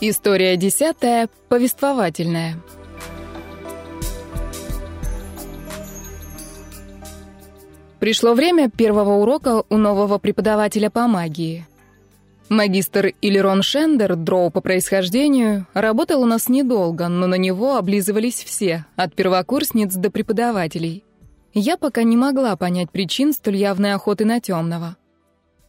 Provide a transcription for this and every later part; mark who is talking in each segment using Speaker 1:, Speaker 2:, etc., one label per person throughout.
Speaker 1: История десятая, повествовательная. Пришло время первого урока у нового преподавателя по магии. Магистр Иллирон Шендер, дроу по происхождению, работал у нас недолго, но на него облизывались все, от первокурсниц до преподавателей. Я пока не могла понять причин столь явной охоты на темного.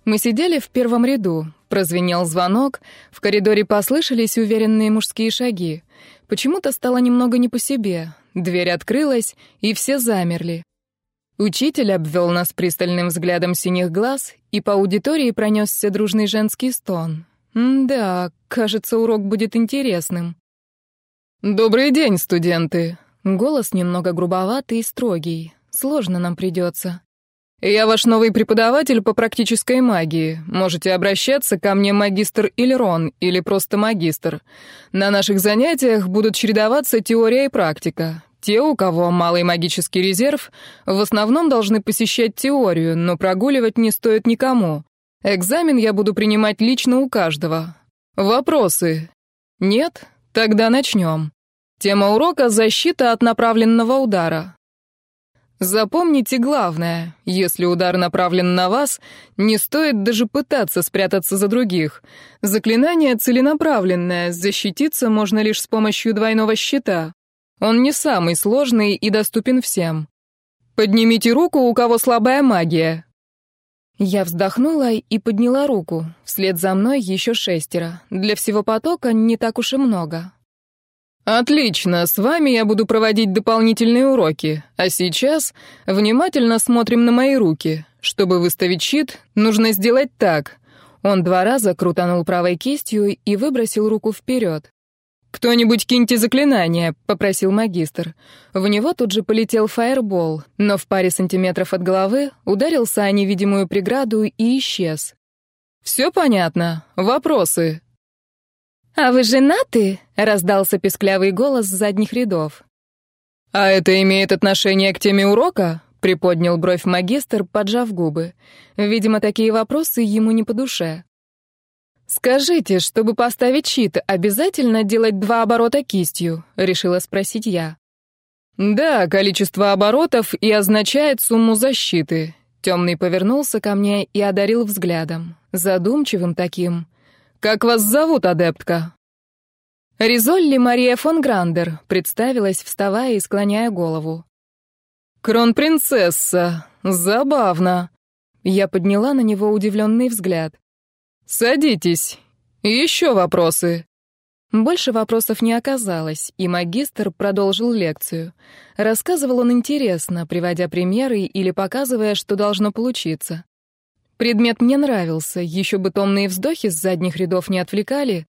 Speaker 1: Мы сидели в первом ряду, прозвенел звонок, в коридоре послышались уверенные мужские шаги. Почему-то стало немного не по себе. Дверь открылась, и все замерли. Учитель обвел нас пристальным взглядом синих глаз, и по аудитории пронесся дружный женский стон. «Да, кажется, урок будет интересным». «Добрый день, студенты!» Голос немного грубоватый и строгий. Сложно нам придется. «Я ваш новый преподаватель по практической магии. Можете обращаться ко мне магистр Ильрон или просто магистр. На наших занятиях будут чередоваться теория и практика. Те, у кого малый магический резерв, в основном должны посещать теорию, но прогуливать не стоит никому. Экзамен я буду принимать лично у каждого. Вопросы? Нет? Тогда начнем. Тема урока — защита от направленного удара. Запомните главное. Если удар направлен на вас, не стоит даже пытаться спрятаться за других. Заклинание целенаправленное, защититься можно лишь с помощью двойного щита. Он не самый сложный и доступен всем. Поднимите руку, у кого слабая магия. Я вздохнула и подняла руку. Вслед за мной еще шестеро. Для всего потока не так уж и много. Отлично, с вами я буду проводить дополнительные уроки. А сейчас внимательно смотрим на мои руки. Чтобы выставить щит, нужно сделать так. Он два раза крутанул правой кистью и выбросил руку вперед. «Кто-нибудь киньте заклинание», — попросил магистр. В него тут же полетел фаербол, но в паре сантиметров от головы ударился о невидимую преграду и исчез. «Все понятно. Вопросы?»
Speaker 2: «А вы женаты?» — раздался песклявый голос с задних рядов.
Speaker 1: «А это имеет отношение к теме урока?» — приподнял бровь магистр, поджав губы. Видимо, такие вопросы ему не по душе. «Скажите, чтобы поставить щит, обязательно делать два оборота кистью?» — решила спросить я. «Да, количество оборотов и означает сумму защиты». Темный повернулся ко мне и одарил взглядом, задумчивым таким. «Как вас зовут, адептка?» «Ризолли Мария фон Грандер», — представилась, вставая и склоняя голову. «Кронпринцесса! Забавно!» Я подняла на него удивленный взгляд. «Садитесь. Еще вопросы?» Больше вопросов не оказалось, и магистр продолжил лекцию. Рассказывал он интересно, приводя примеры или показывая, что должно получиться. Предмет мне нравился, еще бы томные вздохи с задних рядов не отвлекали.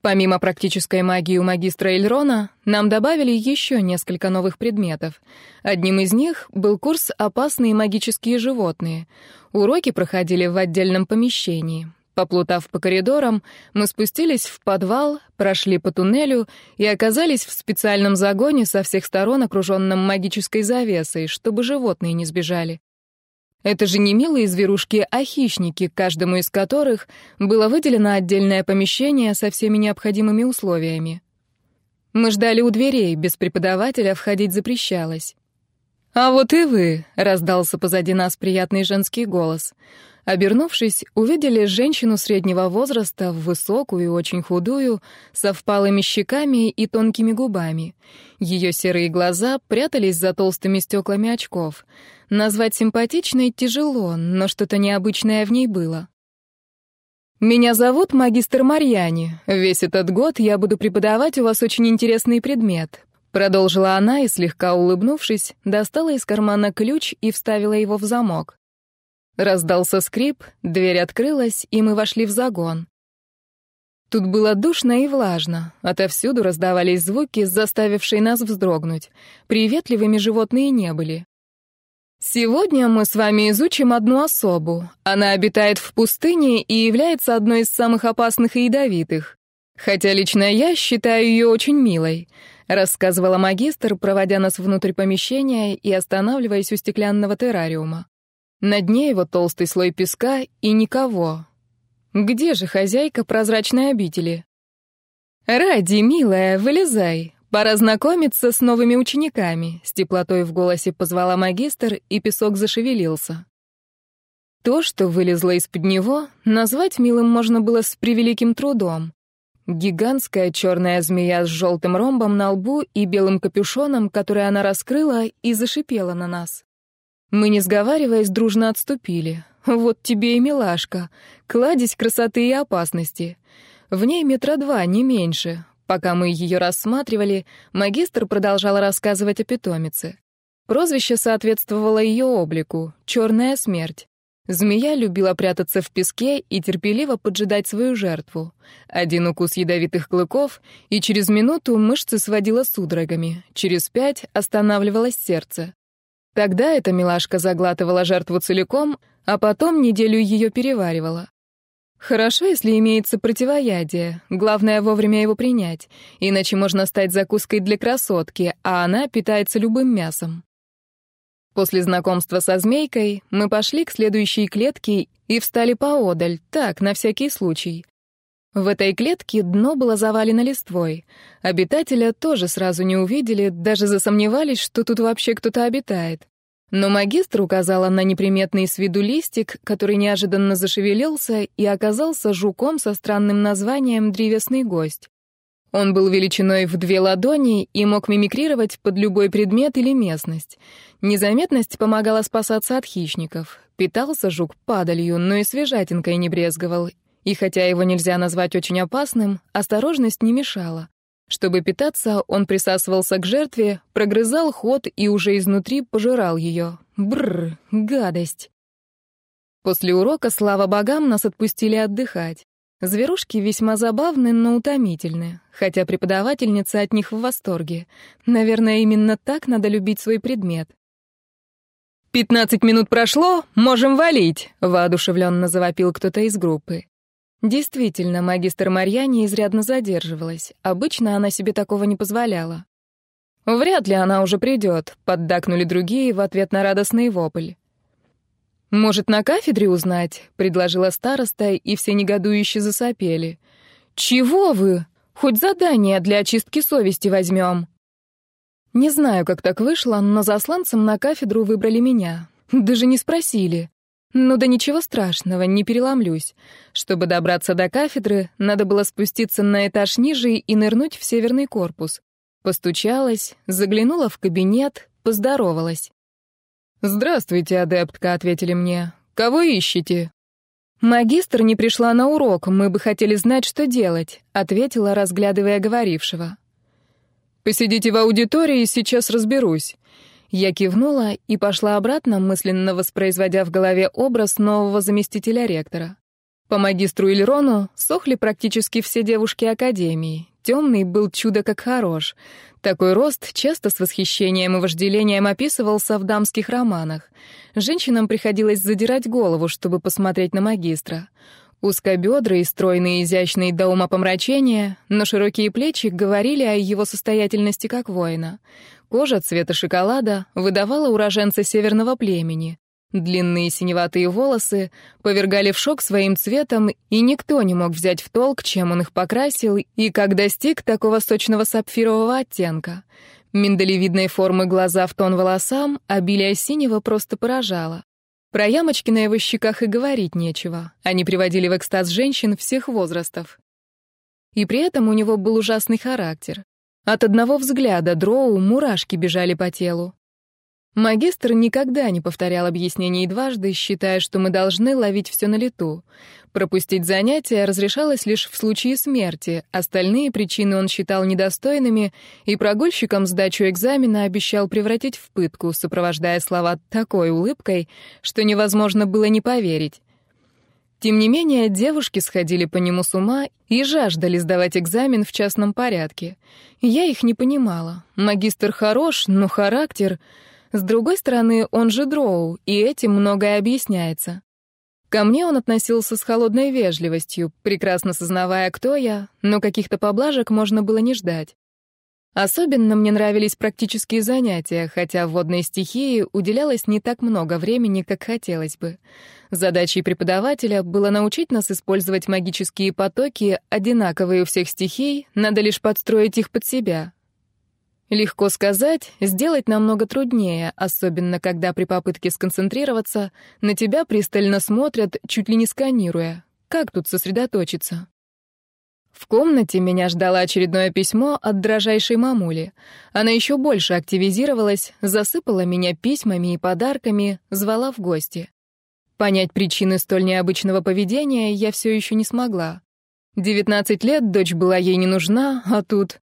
Speaker 1: Помимо практической магии у магистра Эльрона, нам добавили еще несколько новых предметов. Одним из них был курс «Опасные магические животные». Уроки проходили в отдельном помещении. Поплутав по коридорам, мы спустились в подвал, прошли по туннелю и оказались в специальном загоне со всех сторон, окруженном магической завесой, чтобы животные не сбежали. Это же не милые зверушки, а хищники, каждому из которых было выделено отдельное помещение со всеми необходимыми условиями. Мы ждали у дверей, без преподавателя входить запрещалось. «А вот и вы», — раздался позади нас приятный женский голос — Обернувшись, увидели женщину среднего возраста, высокую и очень худую, со впалыми щеками и тонкими губами. Ее серые глаза прятались за толстыми стеклами очков. Назвать симпатичной тяжело, но что-то необычное в ней было. «Меня зовут магистр Марьяни. Весь этот год я буду преподавать у вас очень интересный предмет», Продолжила она и, слегка улыбнувшись, достала из кармана ключ и вставила его в замок. Раздался скрип, дверь открылась, и мы вошли в загон. Тут было душно и влажно. Отовсюду раздавались звуки, заставившие нас вздрогнуть. Приветливыми животные не были. Сегодня мы с вами изучим одну особу. Она обитает в пустыне и является одной из самых опасных и ядовитых. Хотя лично я считаю ее очень милой, рассказывала магистр, проводя нас внутрь помещения и останавливаясь у стеклянного террариума. На дне его толстый слой песка и никого. Где же хозяйка прозрачной обители? «Ради, милая, вылезай. Пора знакомиться с новыми учениками», — с теплотой в голосе позвала магистр, и песок зашевелился. То, что вылезло из-под него, назвать милым можно было с превеликим трудом. Гигантская черная змея с желтым ромбом на лбу и белым капюшоном, который она раскрыла и зашипела на нас. Мы, не сговариваясь, дружно отступили. Вот тебе и милашка, кладезь красоты и опасности. В ней метра два, не меньше. Пока мы ее рассматривали, магистр продолжал рассказывать о питомице. Прозвище соответствовало ее облику — «Черная смерть». Змея любила прятаться в песке и терпеливо поджидать свою жертву. Один укус ядовитых клыков, и через минуту мышцы сводила судорогами, через пять останавливалось сердце. Тогда эта милашка заглатывала жертву целиком, а потом неделю ее переваривала. Хорошо, если имеется противоядие, главное вовремя его принять, иначе можно стать закуской для красотки, а она питается любым мясом. После знакомства со змейкой мы пошли к следующей клетке и встали поодаль, так, на всякий случай. В этой клетке дно было завалено листвой. Обитателя тоже сразу не увидели, даже засомневались, что тут вообще кто-то обитает. Но магистр указала на неприметный с виду листик, который неожиданно зашевелился и оказался жуком со странным названием «древесный гость». Он был величиной в две ладони и мог мимикрировать под любой предмет или местность. Незаметность помогала спасаться от хищников. Питался жук падалью, но и свежатинкой не брезговал. И хотя его нельзя назвать очень опасным, осторожность не мешала. Чтобы питаться, он присасывался к жертве, прогрызал ход и уже изнутри пожирал ее. Бррр, гадость. После урока, слава богам, нас отпустили отдыхать. Зверушки весьма забавны, но утомительны, хотя преподавательница от них в восторге. Наверное, именно так надо любить свой предмет. «Пятнадцать минут прошло, можем валить!» — воодушевленно завопил кто-то из группы. Действительно, магистр Марьяне изрядно задерживалась. Обычно она себе такого не позволяла. «Вряд ли она уже придет», — поддакнули другие в ответ на радостный вопль. «Может, на кафедре узнать?» — предложила староста, и все негодующе засопели. «Чего вы? Хоть задание для очистки совести возьмем». Не знаю, как так вышло, но засланцем на кафедру выбрали меня. Даже не спросили. Ну да ничего страшного, не переломлюсь. Чтобы добраться до кафедры, надо было спуститься на этаж ниже и нырнуть в северный корпус. Постучалась, заглянула в кабинет, поздоровалась. «Здравствуйте, адептка», — ответили мне. «Кого ищете?» «Магистр не пришла на урок, мы бы хотели знать, что делать», — ответила, разглядывая говорившего. «Посидите в аудитории, сейчас разберусь». Я кивнула и пошла обратно, мысленно воспроизводя в голове образ нового заместителя ректора. По магистру Ильрону сохли практически все девушки Академии. Темный был чудо как хорош. Такой рост часто с восхищением и вожделением описывался в дамских романах. Женщинам приходилось задирать голову, чтобы посмотреть на магистра. Узкобедрый, стройный, изящный до умопомрачения, но широкие плечи говорили о его состоятельности как воина. Кожа цвета шоколада выдавала уроженца северного племени. Длинные синеватые волосы повергали в шок своим цветом, и никто не мог взять в толк, чем он их покрасил и как достиг такого сочного сапфирового оттенка. Миндалевидной формы глаза в тон волосам, обилие синего просто поражало. Про ямочки на его щеках и говорить нечего. Они приводили в экстаз женщин всех возрастов. И при этом у него был ужасный характер. От одного взгляда Дроу мурашки бежали по телу. Магистр никогда не повторял объяснений дважды, считая, что мы должны ловить все на лету. Пропустить занятия разрешалось лишь в случае смерти, остальные причины он считал недостойными, и прогульщикам сдачу экзамена обещал превратить в пытку, сопровождая слова такой улыбкой, что невозможно было не поверить. Тем не менее, девушки сходили по нему с ума и жаждали сдавать экзамен в частном порядке. Я их не понимала. Магистр хорош, но характер... С другой стороны, он же дроу, и этим многое объясняется. Ко мне он относился с холодной вежливостью, прекрасно сознавая, кто я, но каких-то поблажек можно было не ждать. Особенно мне нравились практические занятия, хотя водной стихии уделялось не так много времени, как хотелось бы. Задачей преподавателя было научить нас использовать магические потоки, одинаковые у всех стихий, надо лишь подстроить их под себя. Легко сказать, сделать намного труднее, особенно когда при попытке сконцентрироваться на тебя пристально смотрят, чуть ли не сканируя. Как тут сосредоточиться? В комнате меня ждало очередное письмо от дрожайшей мамули. Она еще больше активизировалась, засыпала меня письмами и подарками, звала в гости. Понять причины столь необычного поведения я все еще не смогла. Девятнадцать лет дочь была ей не нужна, а тут...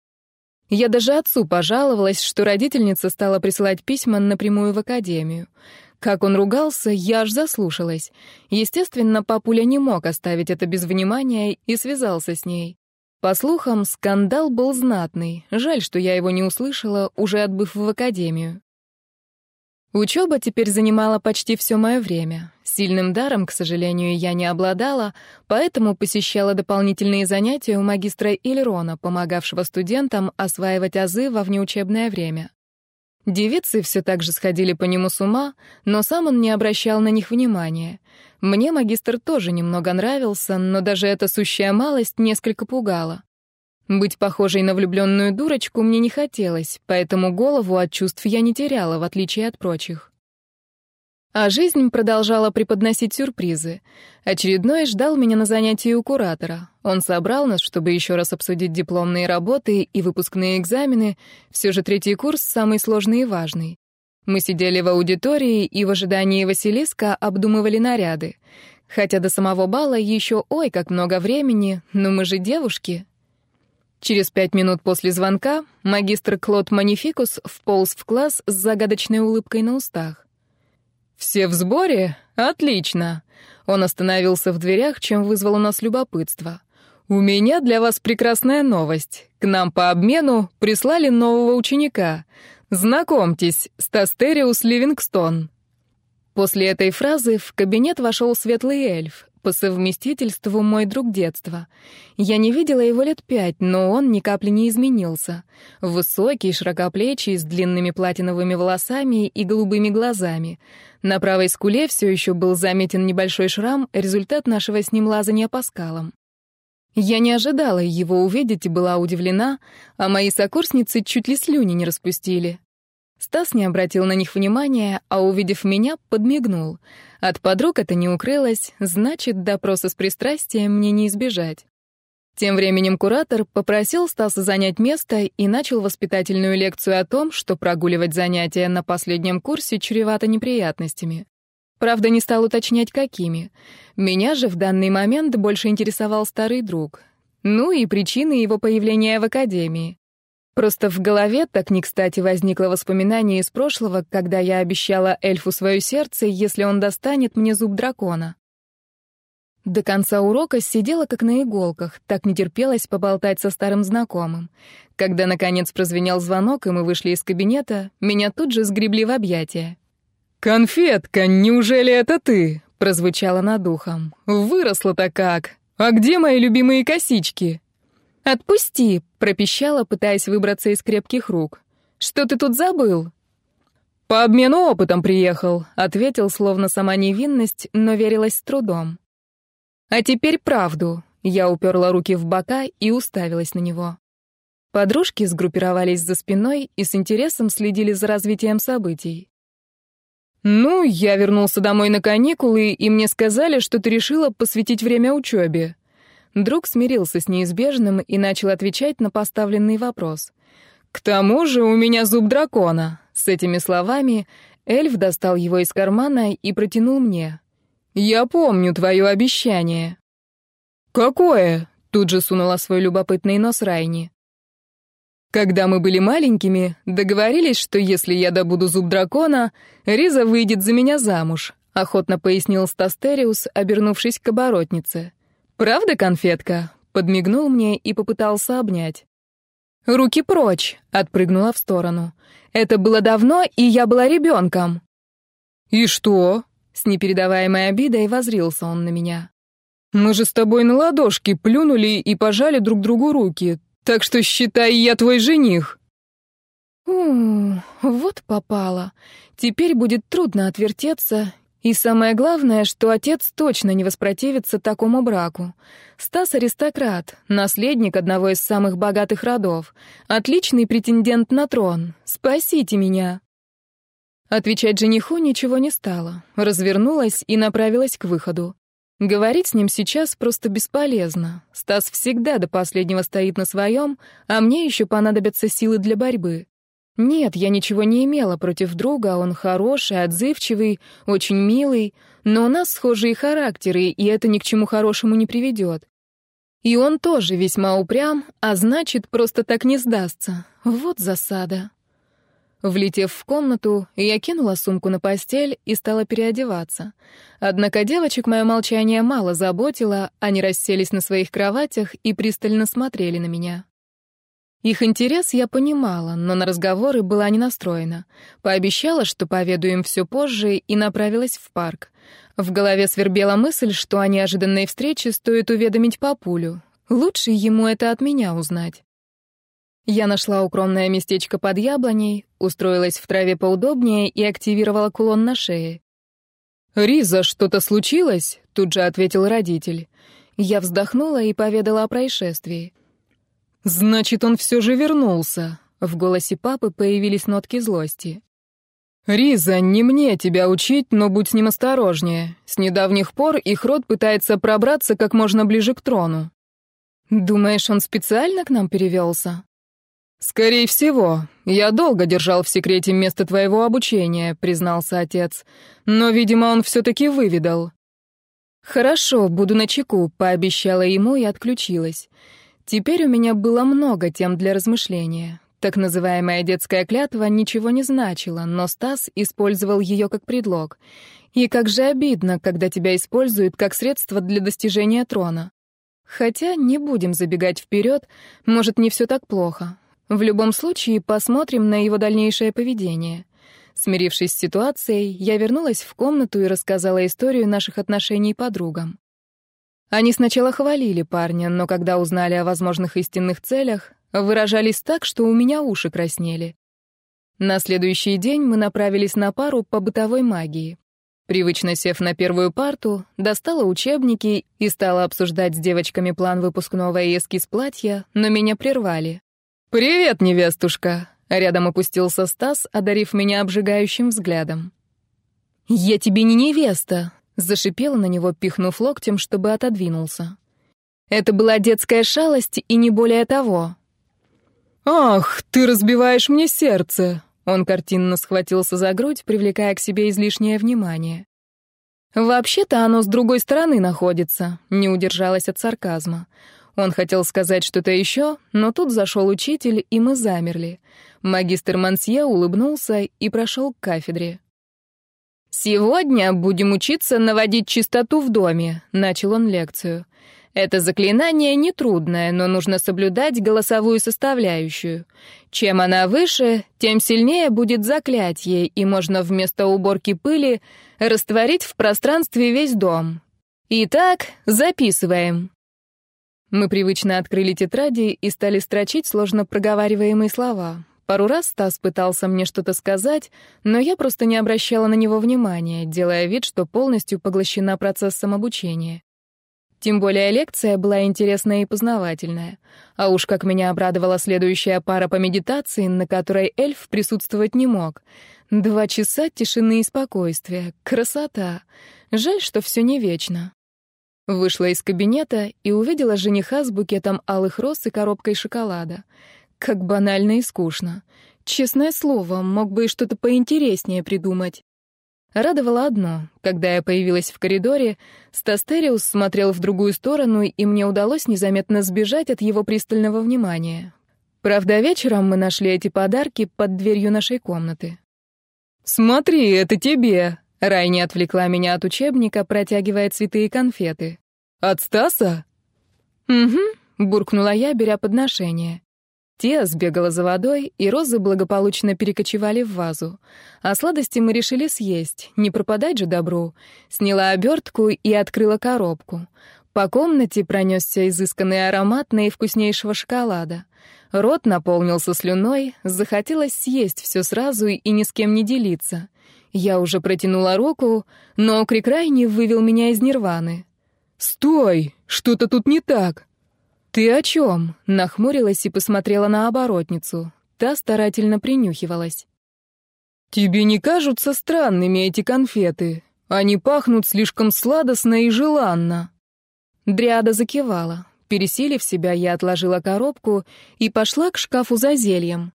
Speaker 1: Я даже отцу пожаловалась, что родительница стала присылать письма напрямую в академию. Как он ругался, я аж заслушалась. Естественно, папуля не мог оставить это без внимания и связался с ней. По слухам, скандал был знатный. Жаль, что я его не услышала, уже отбыв в академию. Учеба теперь занимала почти все мое время. Сильным даром, к сожалению, я не обладала, поэтому посещала дополнительные занятия у магистра Ильрона, помогавшего студентам осваивать азы во внеучебное время. Девицы все так же сходили по нему с ума, но сам он не обращал на них внимания. Мне магистр тоже немного нравился, но даже эта сущая малость несколько пугала. Быть похожей на влюбленную дурочку мне не хотелось, поэтому голову от чувств я не теряла, в отличие от прочих. А жизнь продолжала преподносить сюрпризы. Очередной ждал меня на занятии у куратора. Он собрал нас, чтобы еще раз обсудить дипломные работы и выпускные экзамены. Все же третий курс самый сложный и важный. Мы сидели в аудитории и в ожидании Василиска обдумывали наряды. Хотя до самого бала еще ой, как много времени, но мы же девушки. Через пять минут после звонка магистр Клод Манификус вполз в класс с загадочной улыбкой на устах. «Все в сборе? Отлично!» Он остановился в дверях, чем вызвал у нас любопытство. «У меня для вас прекрасная новость. К нам по обмену прислали нового ученика. Знакомьтесь, Стастериус Ливингстон». После этой фразы в кабинет вошел светлый эльф, по совместительству мой друг детства. Я не видела его лет пять, но он ни капли не изменился. Высокий, широкоплечий, с длинными платиновыми волосами и голубыми глазами. На правой скуле все еще был заметен небольшой шрам, результат нашего с ним лазания по скалам. Я не ожидала его увидеть и была удивлена, а мои сокурсницы чуть ли слюни не распустили. Стас не обратил на них внимания, а, увидев меня, подмигнул. От подруг это не укрылось, значит, допроса с пристрастием мне не избежать. Тем временем куратор попросил Стаса занять место и начал воспитательную лекцию о том, что прогуливать занятия на последнем курсе чревато неприятностями. Правда, не стал уточнять, какими. Меня же в данный момент больше интересовал старый друг. Ну и причины его появления в академии. Просто в голове так не кстати возникло воспоминание из прошлого, когда я обещала эльфу свое сердце, если он достанет мне зуб дракона. До конца урока сидела как на иголках, так не терпелось поболтать со старым знакомым. Когда, наконец, прозвенел звонок, и мы вышли из кабинета, меня тут же сгребли в объятия. «Конфетка, неужели это ты?» — прозвучало над ухом. «Выросла-то как! А где мои любимые косички?» «Отпусти!» — пропищала, пытаясь выбраться из крепких рук. «Что ты тут забыл?» «По обмену опытом приехал», — ответил, словно сама невинность, но верилась с трудом. «А теперь правду». Я уперла руки в бока и уставилась на него. Подружки сгруппировались за спиной и с интересом следили за развитием событий. «Ну, я вернулся домой на каникулы, и мне сказали, что ты решила посвятить время учебе», Друг смирился с неизбежным и начал отвечать на поставленный вопрос. «К тому же у меня зуб дракона». С этими словами эльф достал его из кармана и протянул мне. «Я помню твое обещание». «Какое?» — тут же сунула свой любопытный нос Райни. «Когда мы были маленькими, договорились, что если я добуду зуб дракона, Риза выйдет за меня замуж», — охотно пояснил Стастериус, обернувшись к оборотнице. «Правда, конфетка?» — подмигнул мне и попытался обнять. «Руки прочь!» — отпрыгнула в сторону. «Это было давно, и я была ребенком». «И что?» — с непередаваемой обидой возрился он на меня. «Мы же с тобой на ладошки плюнули и пожали друг другу руки, так что считай, я твой жених». У, вот попало. Теперь будет трудно отвертеться. И самое главное, что отец точно не воспротивится такому браку. Стас — аристократ, наследник одного из самых богатых родов, отличный претендент на трон. Спасите меня. Отвечать жениху ничего не стало. Развернулась и направилась к выходу. Говорить с ним сейчас просто бесполезно. Стас всегда до последнего стоит на своем, а мне еще понадобятся силы для борьбы. Нет, я ничего не имела против друга, он хороший, отзывчивый, очень милый, но у нас схожие характеры, и это ни к чему хорошему не приведет. И он тоже весьма упрям, а значит, просто так не сдастся. Вот засада. Влетев в комнату, я кинула сумку на постель и стала переодеваться. Однако девочек мое молчание мало заботило, они расселись на своих кроватях и пристально смотрели на меня. Их интерес я понимала, но на разговоры была не настроена. Пообещала, что поведу им все позже, и направилась в парк. В голове свербела мысль, что о неожиданной встрече стоит уведомить папулю. Лучше ему это от меня узнать. Я нашла укромное местечко под яблоней, устроилась в траве поудобнее и активировала кулон на шее. «Риза, что-то случилось?» — тут же ответил родитель. Я вздохнула и поведала о происшествии. «Значит, он все же вернулся». В голосе папы появились нотки злости. «Риза, не мне тебя учить, но будь с ним осторожнее. С недавних пор их род пытается пробраться как можно ближе к трону». «Думаешь, он специально к нам перевелся?» «Скорее всего. Я долго держал в секрете место твоего обучения», — признался отец. «Но, видимо, он все-таки выведал». «Хорошо, буду начеку», — пообещала ему и отключилась. Теперь у меня было много тем для размышления. Так называемая детская клятва ничего не значила, но Стас использовал ее как предлог. И как же обидно, когда тебя используют как средство для достижения трона. Хотя не будем забегать вперед, может, не все так плохо. В любом случае, посмотрим на его дальнейшее поведение. Смирившись с ситуацией, я вернулась в комнату и рассказала историю наших отношений подругам. Они сначала хвалили парня, но когда узнали о возможных истинных целях, выражались так, что у меня уши краснели. На следующий день мы направились на пару по бытовой магии. Привычно сев на первую парту, достала учебники и стала обсуждать с девочками план выпускного и эскиз платья, но меня прервали. «Привет, невестушка!» Рядом опустился Стас, одарив меня обжигающим взглядом. «Я тебе не невеста!» Зашипела на него, пихнув локтем, чтобы отодвинулся. Это была детская шалость и не более того. «Ах, ты разбиваешь мне сердце!» Он картинно схватился за грудь, привлекая к себе излишнее внимание. «Вообще-то оно с другой стороны находится», — не удержалась от сарказма. Он хотел сказать что-то еще, но тут зашел учитель, и мы замерли. Магистр Мансье улыбнулся и прошел к кафедре. «Сегодня будем учиться наводить чистоту в доме», — начал он лекцию. «Это заклинание нетрудное, но нужно соблюдать голосовую составляющую. Чем она выше, тем сильнее будет заклятие, и можно вместо уборки пыли растворить в пространстве весь дом. Итак, записываем». Мы привычно открыли тетради и стали строчить сложно проговариваемые слова. Пару раз Стас пытался мне что-то сказать, но я просто не обращала на него внимания, делая вид, что полностью поглощена процессом обучения. Тем более лекция была интересная и познавательная. А уж как меня обрадовала следующая пара по медитации, на которой эльф присутствовать не мог. Два часа тишины и спокойствия. Красота. Жаль, что все не вечно. Вышла из кабинета и увидела жениха с букетом алых роз и коробкой шоколада — как банально и скучно. Честное слово, мог бы и что-то поинтереснее придумать. Радовало одно. Когда я появилась в коридоре, Стастериус смотрел в другую сторону, и мне удалось незаметно сбежать от его пристального внимания. Правда, вечером мы нашли эти подарки под дверью нашей комнаты. «Смотри, это тебе!» Райни отвлекла меня от учебника, протягивая цветы и конфеты. «От Стаса?» «Угу», — буркнула я, беря подношение. Тия сбегала за водой, и розы благополучно перекочевали в вазу. А сладости мы решили съесть, не пропадать же добру. Сняла обертку и открыла коробку. По комнате пронесся изысканный аромат наивкуснейшего шоколада. Рот наполнился слюной, захотелось съесть все сразу и ни с кем не делиться. Я уже протянула руку, но крик Райни вывел меня из нирваны. «Стой! Что-то тут не так!» «Ты о чем?» — нахмурилась и посмотрела на оборотницу. Та старательно принюхивалась. «Тебе не кажутся странными эти конфеты? Они пахнут слишком сладостно и желанно». Дриада закивала. Пересилив себя, я отложила коробку и пошла к шкафу за зельем.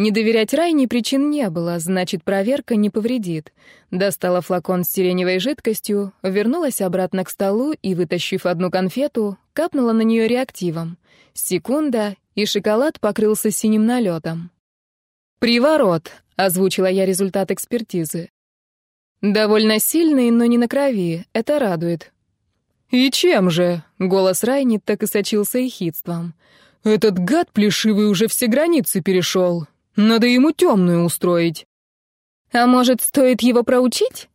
Speaker 1: Не доверять Райне причин не было, значит, проверка не повредит. Достала флакон с сиреневой жидкостью, вернулась обратно к столу и, вытащив одну конфету, капнула на нее реактивом. Секунда, и шоколад покрылся синим налетом. «Приворот», — озвучила я результат экспертизы. «Довольно сильный, но не на крови, это радует». «И чем же?» — голос Райни так и сочился ехидством. «Этот гад плешивый уже все границы перешел. Надо ему темную устроить».
Speaker 2: «А может, стоит его проучить?»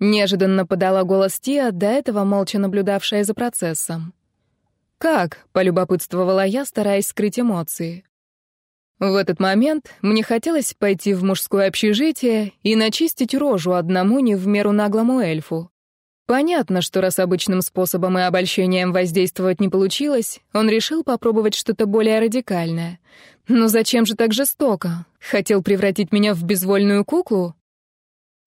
Speaker 2: Неожиданно подала голос Тия, до этого молча наблюдавшая за процессом.
Speaker 1: «Как?» — полюбопытствовала я, стараясь скрыть эмоции. В этот момент мне хотелось пойти в мужское общежитие и начистить рожу одному не в меру наглому эльфу. Понятно, что раз обычным способом и обольщением воздействовать не получилось, он решил попробовать что-то более радикальное. Но зачем же так жестоко? Хотел превратить меня в безвольную куклу?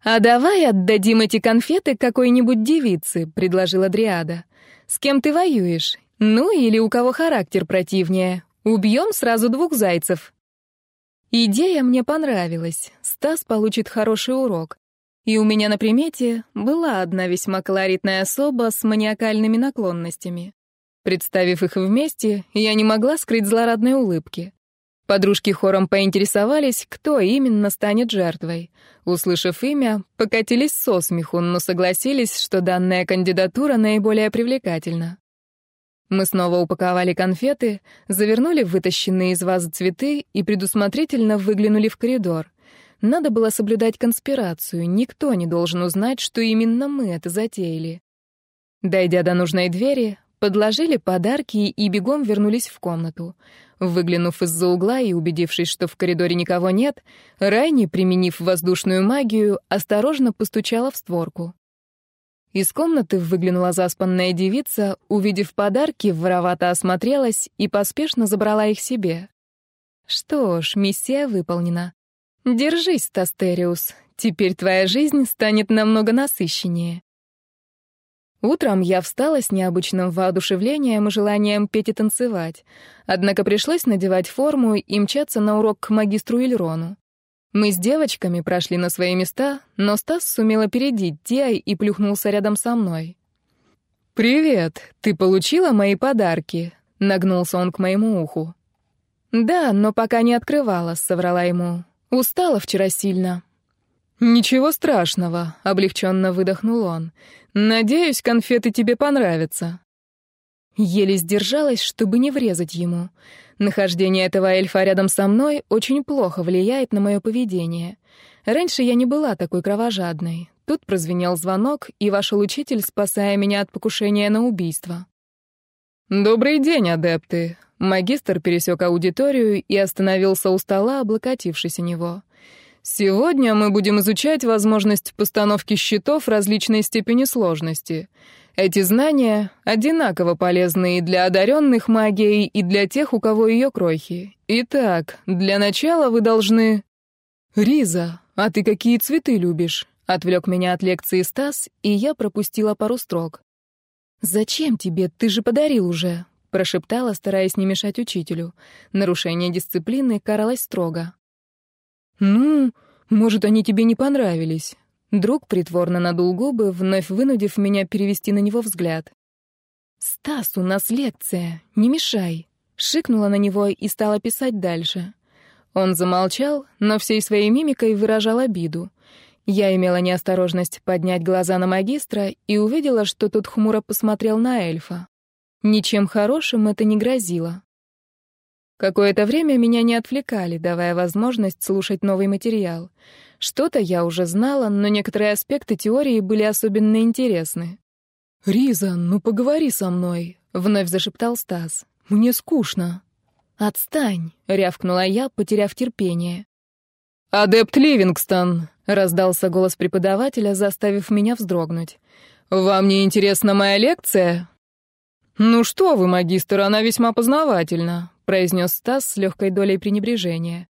Speaker 1: «А давай отдадим эти конфеты какой-нибудь девице», — предложила Дриада. «С кем ты воюешь? Ну, или у кого характер противнее? Убьем сразу двух зайцев». Идея мне понравилась. Стас получит хороший урок. И у меня на примете была одна весьма колоритная особа с маниакальными наклонностями. Представив их вместе, я не могла скрыть злорадной улыбки. Подружки хором поинтересовались, кто именно станет жертвой. Услышав имя, покатились со смеху, но согласились, что данная кандидатура наиболее привлекательна. Мы снова упаковали конфеты, завернули вытащенные из вазы цветы и предусмотрительно выглянули в коридор. Надо было соблюдать конспирацию, никто не должен узнать, что именно мы это затеяли. Дойдя до нужной двери, подложили подарки и бегом вернулись в комнату. Выглянув из-за угла и убедившись, что в коридоре никого нет, Райни, применив воздушную магию, осторожно постучала в створку. Из комнаты выглянула заспанная девица, увидев подарки, воровато осмотрелась и поспешно забрала их себе. Что ж, миссия выполнена. Держись, Тастериус, теперь твоя жизнь станет намного насыщеннее. Утром я встала с необычным воодушевлением и желанием петь и танцевать, однако пришлось надевать форму и мчаться на урок к магистру Ильрону. Мы с девочками прошли на свои места, но Стас сумел опередить Тиай и плюхнулся рядом со мной. «Привет, ты получила мои подарки?» — нагнулся он к моему уху. «Да, но пока не открывала», — соврала ему. Устала вчера сильно. Ничего страшного, облегченно выдохнул он. Надеюсь, конфеты тебе понравятся. Еле сдержалась, чтобы не врезать ему. Нахождение этого эльфа рядом со мной очень плохо влияет на мое поведение. Раньше я не была такой кровожадной. Тут прозвенел звонок, и вошел учитель, спасая меня от покушения на убийство. «Добрый день, адепты!» Магистр пересек аудиторию и остановился у стола, облокотившись о него. «Сегодня мы будем изучать возможность постановки щитов различной степени сложности. Эти знания одинаково полезны и для одаренных магией, и для тех, у кого ее крохи. Итак, для начала вы должны...» «Риза, а ты какие цветы любишь?» — отвлек меня от лекции Стас, и я пропустила пару строк. «Зачем тебе? Ты же подарил уже прошептала, стараясь не мешать учителю. Нарушение дисциплины каралось строго. «Ну, может, они тебе не понравились?» Друг притворно надул губы, вновь вынудив меня перевести на него взгляд. «Стас, у нас лекция, не мешай!» Шикнула на него и стала писать дальше. Он замолчал, но всей своей мимикой выражал обиду. Я имела неосторожность поднять глаза на магистра и увидела, что тот хмуро посмотрел на эльфа. Ничем хорошим это не грозило. Какое-то время меня не отвлекали, давая возможность слушать новый материал. Что-то я уже знала, но некоторые аспекты теории были особенно интересны. «Риза, ну поговори со мной», — вновь зашептал Стас. «Мне скучно». «Отстань!» — рявкнула я, потеряв терпение.
Speaker 2: «Адепт Ливингстон!» — раздался голос преподавателя, заставив меня вздрогнуть. «Вам не интересна моя лекция?» «Ну что вы, магистр, она весьма познавательна», — произнес Стас с легкой долей пренебрежения.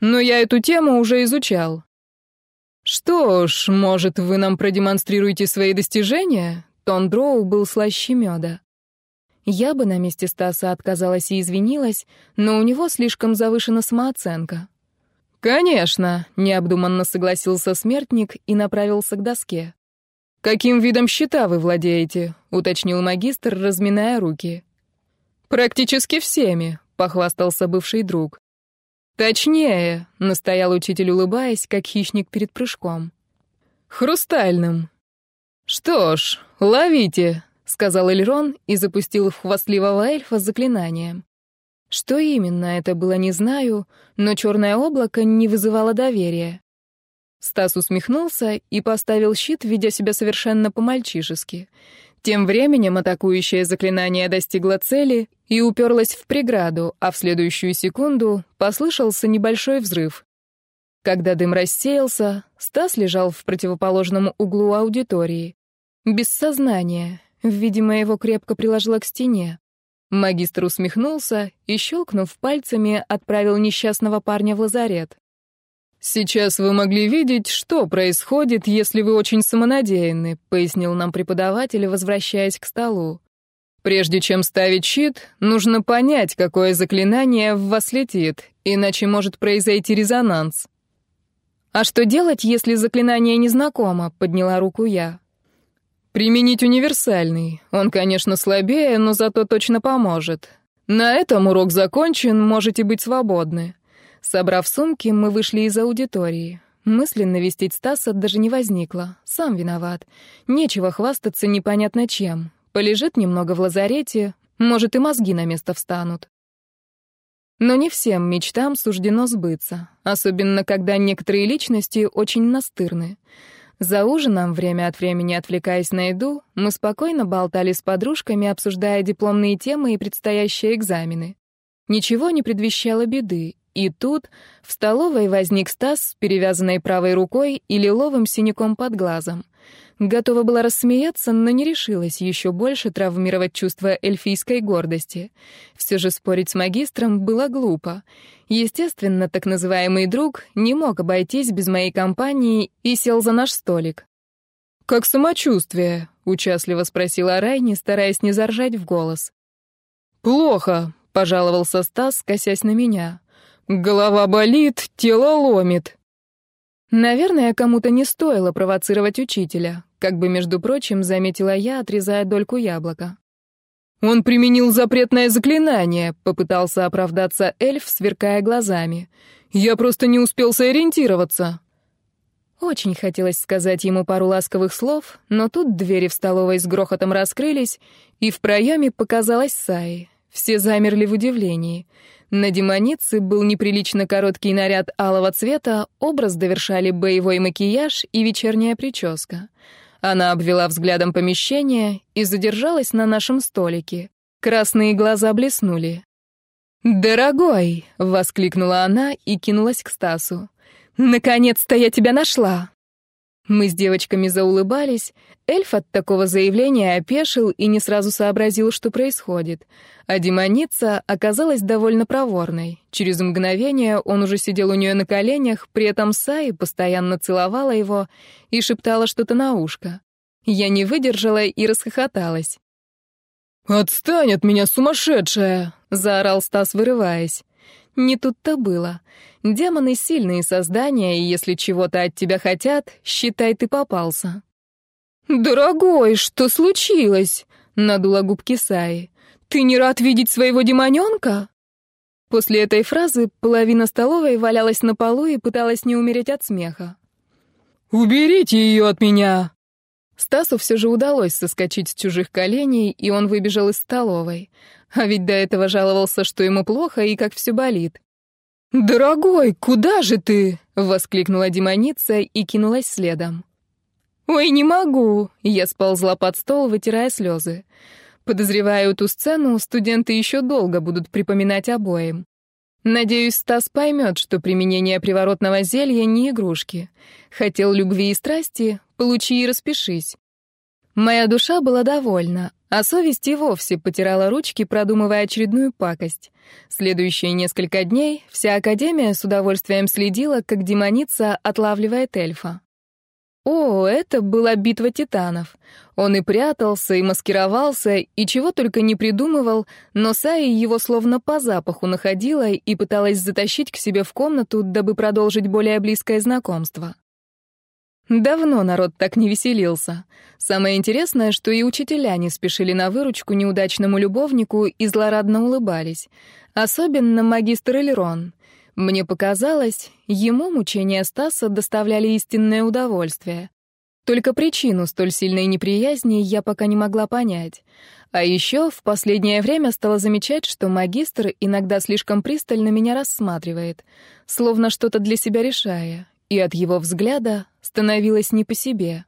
Speaker 2: «Но я эту тему уже изучал». «Что ж, может, вы нам продемонстрируете свои достижения?» Тон Дроу был слаще меда. Я бы на месте Стаса отказалась и извинилась, но у него слишком завышена самооценка. «Конечно», — необдуманно согласился смертник и направился к доске. «Каким видом щита вы владеете?» — уточнил магистр, разминая руки. «Практически всеми», — похвастался бывший друг. «Точнее», — настоял учитель, улыбаясь, как хищник перед прыжком. «Хрустальным». «Что ж, ловите», — сказал Эльрон и запустил в хвастливого эльфа заклинанием. Что именно это было, не знаю, но черное облако не вызывало доверия. Стас усмехнулся и поставил щит, ведя себя совершенно по-мальчишески. Тем временем атакующее заклинание достигло цели и уперлось в преграду, а в следующую секунду послышался небольшой взрыв. Когда дым рассеялся, Стас лежал в противоположном углу аудитории. Без сознания. Видимо, его крепко приложило к стене. Магистр усмехнулся и, щелкнув пальцами, отправил несчастного парня в лазарет. «Сейчас вы могли видеть, что происходит, если вы очень самонадеянны», пояснил нам преподаватель, возвращаясь к столу. «Прежде чем ставить щит, нужно понять, какое заклинание в вас летит, иначе может произойти резонанс». «А что делать, если заклинание незнакомо?» — подняла руку я. «Применить универсальный. Он, конечно, слабее, но зато точно поможет. На этом урок закончен, можете быть свободны». Собрав сумки, мы вышли из аудитории. Мысли навестить Стаса даже не возникло. Сам виноват. Нечего хвастаться непонятно чем. Полежит немного в лазарете, может, и мозги на место встанут. Но не всем мечтам суждено сбыться, особенно когда некоторые личности очень настырны. За ужином, время от времени отвлекаясь на еду, мы спокойно болтали с подружками, обсуждая дипломные темы и предстоящие экзамены. Ничего не предвещало беды, и тут в столовой возник Стас с перевязанной правой рукой и лиловым синяком под глазом. Готова была рассмеяться, но не решилась еще больше травмировать чувство эльфийской гордости. Все же спорить с магистром было глупо. Естественно, так называемый друг не мог обойтись без моей компании и сел за наш столик. «Как самочувствие?» — участливо спросила Райни, стараясь не заржать в голос. «Плохо», — пожаловался Стас, косясь на меня. Голова болит, тело ломит. Наверное, кому-то не стоило провоцировать учителя, как бы, между прочим, заметила я, отрезая дольку яблока. Он применил запретное заклинание, попытался оправдаться эльф, сверкая глазами. Я просто не успел сориентироваться. Очень хотелось сказать ему пару ласковых слов, но тут двери в столовой с грохотом раскрылись, и в проеме показалась Саи. Все замерли в удивлении. На демонице был неприлично короткий наряд алого цвета, образ довершали боевой макияж и вечерняя прическа. Она обвела взглядом помещение и задержалась на нашем столике. Красные глаза блеснули. «Дорогой!» — воскликнула она и кинулась к Стасу. «Наконец-то я тебя нашла!» Мы с девочками заулыбались. Эльф от такого заявления опешил и не сразу сообразил, что происходит. А демоница оказалась довольно проворной. Через мгновение он уже сидел у нее на коленях, при этом Саи постоянно целовала его и шептала что-то на ушко. Я не выдержала и расхохоталась. «Отстань от меня, сумасшедшая!» — заорал Стас, вырываясь. Не тут-то было. Демоны — сильные создания, и если чего-то от тебя хотят, считай, ты попался. «Дорогой, что случилось?» — надула губки Саи. «Ты не рад видеть своего демоненка?» После этой фразы половина столовой валялась на полу и пыталась не умереть от смеха. «Уберите ее от меня!» Стасу все же удалось соскочить с чужих коленей, и он выбежал из столовой. А ведь до этого жаловался, что ему плохо и как все болит. «Дорогой, куда же ты?» — воскликнула демоница и кинулась следом. «Ой, не могу!» — я сползла под стол, вытирая слезы. Подозреваю эту сцену, студенты еще долго будут припоминать обоим.
Speaker 1: Надеюсь, Стас поймет, что применение приворотного зелья не игрушки. Хотел любви и страсти, получи и распишись. Моя душа была довольна, а совесть и вовсе потирала ручки, продумывая очередную пакость. Следующие несколько дней вся Академия с удовольствием следила, как демоница отлавливает эльфа. О, это была битва титанов. Он и прятался, и маскировался, и чего только не придумывал, но Саи его словно по запаху находила и пыталась затащить к себе в комнату, дабы продолжить более близкое знакомство. Давно народ так не веселился. Самое интересное, что и учителя не спешили на выручку неудачному любовнику и злорадно улыбались. Особенно магистр Элерон. Мне показалось, ему мучения Стаса доставляли истинное удовольствие. Только причину столь сильной неприязни я пока не могла понять. А еще в последнее время стала замечать, что магистр иногда слишком пристально меня рассматривает, словно что-то для себя решая, и от его взгляда становилось не по себе.